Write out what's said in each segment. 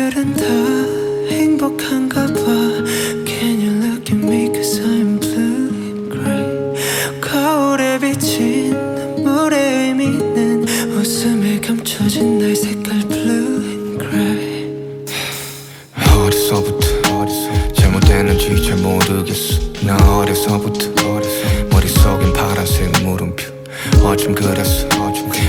사람들은 다 행복한가 봐. Can you look at me? Cause I'm blue gray. 거울에 비친 눈물의 의미는 웃음에 감춰진 나의 색깔 blue and gray. 어디서부터 잘못됐는지 잘 모르겠어. 나 어려서부터 머릿속엔 파란색 물음표 어쩜 그랬어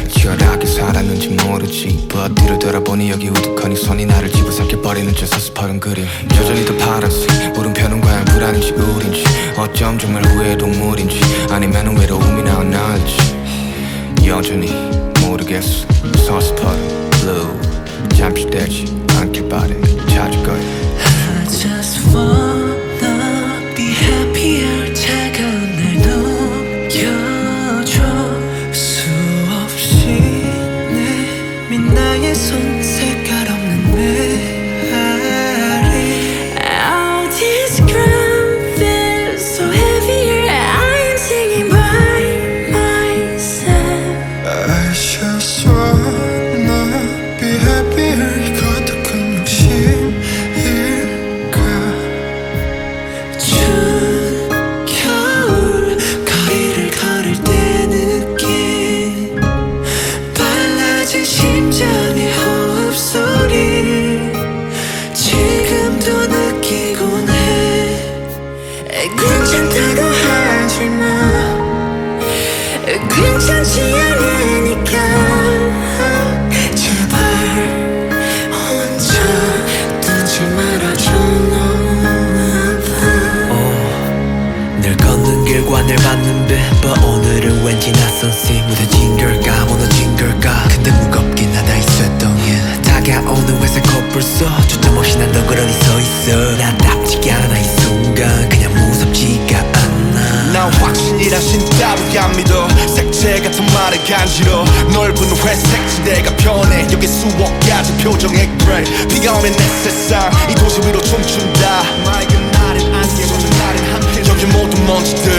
치열하게 살았는지 모르지. But 뒤를 돌아보니 여기 우두커니 손이 나를 집어삼켜버리는 저 서스퍼른 그림. 여전히 더 파란색 물음표는 과연 불안인지 우린지. 어쩜 정말 후회의 동물인지. 아니면 외로움이 나올지. 여전히 모르겠어. 서스퍼른 blue 잠시 되지 않길 바래. 찾을 거야 I just wanna 나의 손 색깔 없 But 오늘은 왠지 낯선 씨 무뎌진 걸까 무너진 걸까 근데 무겁긴 하다 이 쇳덩이 다가오는 회색 코뿔 소 초점 없이 난 덩그러니 서있어. 나답지가 않아 이 순간 그냥 무섭지가 않아. 난 확신이란 신 따위 안 믿어. 색채 같은 말은 간지러. 넓은 회색 지대가 편해. 여기 수억 가지 표정의 grey. 비가 오면 내 세상 이 도시 위로 춤춘다. 맑은 날엔 안개 젖은 날엔 함께 여기 모든 먼지들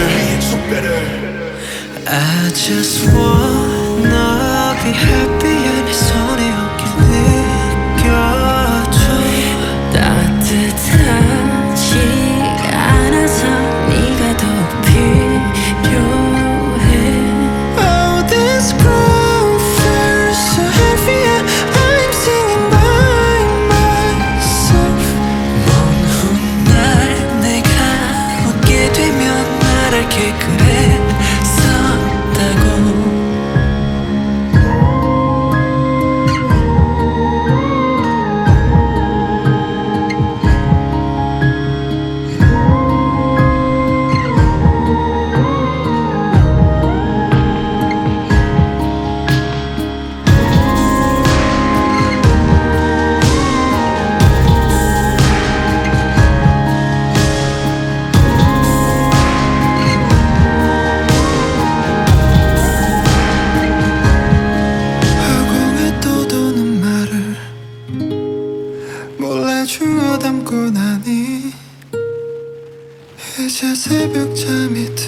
I just wanna be happy 나니. 이제 새벽 잠이 들